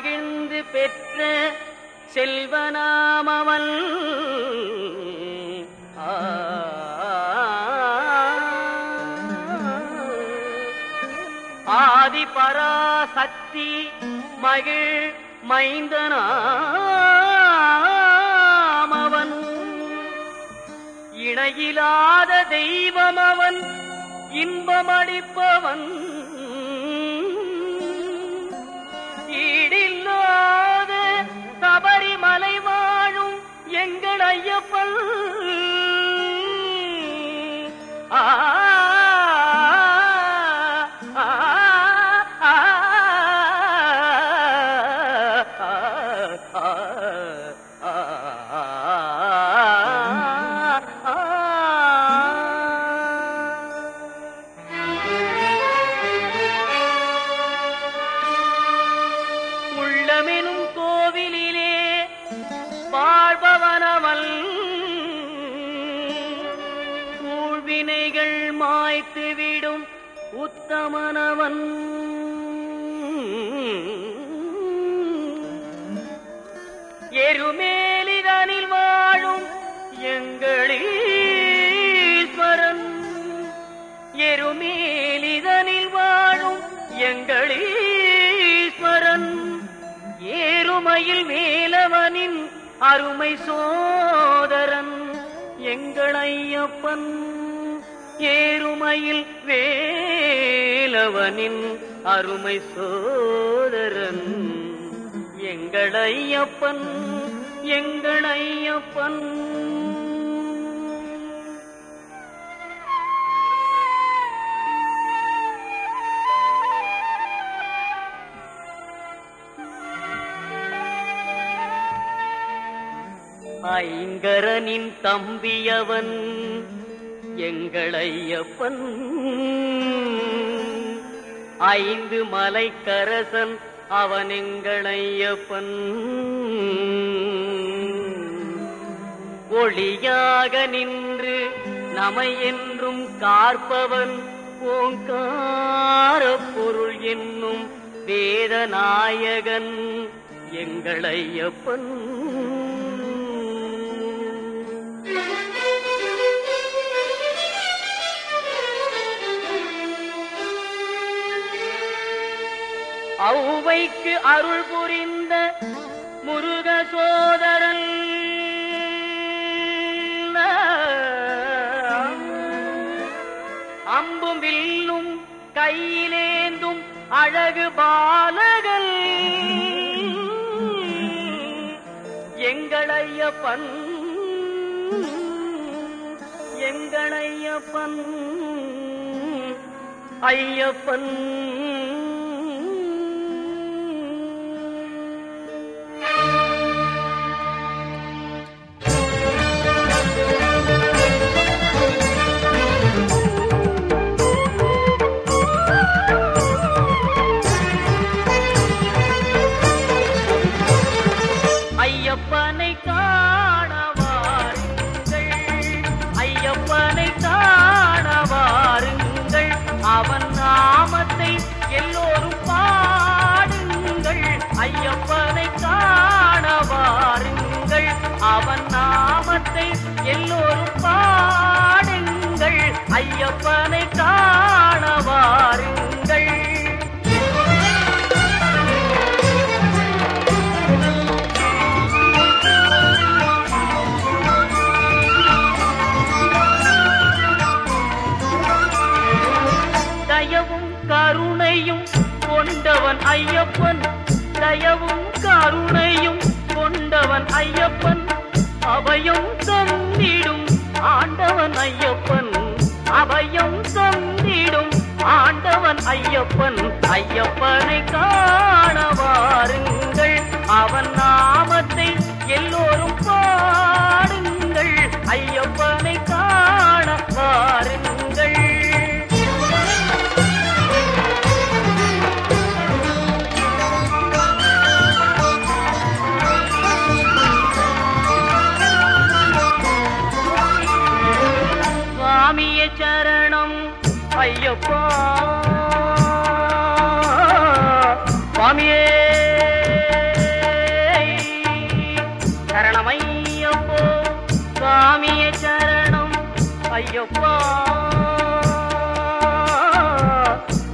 மகிழ்ந்து பெற்ற செல்வனாமவன் ஆதி பராசக்தி மகிழ் மைந்தனாமவன். இணையிலாத தெய்வமவன் அவன் இன்பமளிப்பவன். வாழ்பவனவன். கூழ்வினைகள் மாய்த்துவிடும் உத்தமனவன். எருமேலிதனில் வாழும் எங்களீஸ்வரன். எருமேலிதனில் வாழும் எங்களீஸ்வரன். ஏறுமையில் வேலவனின் அருமை சோதரன் எங்கள் ஐயப்பன் ஏறுமையில் வேலவனின் அருமை சோதரன். எங்கள் ஐயப்பன் எங்கள் ஐயப்பன் ஐங்கரனின் தம்பியவன் எங்களையப்பன். ஐந்து மலைக்கரசன் அவன் எங்களையப்பன். ஒளியாக நின்று நமை என்றும் காற்பவன் ஓங்கார பொருள் என்னும் வேதநாயகன் எங்களையப்பன். ஔவைக்கு அருள் புரிந்த முருக சோதரன். அம்பும் வில்லும் கையிலேந்தும் அழகு பாலகன். எங்களையப்பன் எங்களையப்பன் ஐயப்பன். அவன் நாமத்தை எல்லோரும் பாடுங்கள். ஐயப்பனை காணவாருங்கள். தயவும் கருணையும் கொண்டவன் ஐயப்பன். தயவும் கருணையும் கொண்டவன் ஐயப்பன். அபயம் தந்திடும் ஆண்டவன் ஐயப்பன். அபயம் தந்திடும் ஆண்டவன் ஐயப்பன். ஐயப்பனை காண வாருங்கள். அவன் நாமத்தை சரணம். ஐயப்பா. சுவாமியே. சரணமையப்போ. சுவாமியே சரணம். ஐயப்பா.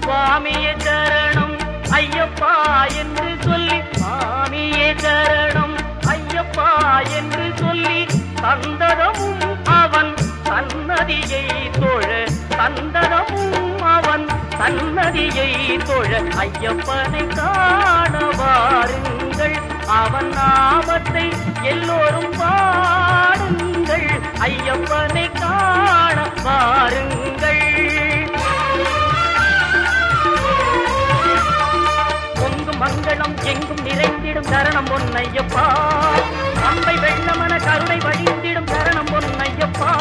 சுவாமியே சரணம். ஐயப்பா என்று சொல்லி சுவாமியே சரணம். ஐயப்பா என்று சொல்லி தந்ததமும் அவன் சன்னதியை நதியை தொழ ஐயப்பனை காண வாருங்கள். அவன் நாமத்தை எல்லோரும் பாடுங்கள். ஐயப்பனை காண வாருங்கள். பொங்கும் மங்களம் எங்கும் நிறைந்திடும் தரணம் பொன்னையப்பா. அம்பை வெள்ளமன கருணை வழிந்திடும் தரணம் பொன்னையப்பா.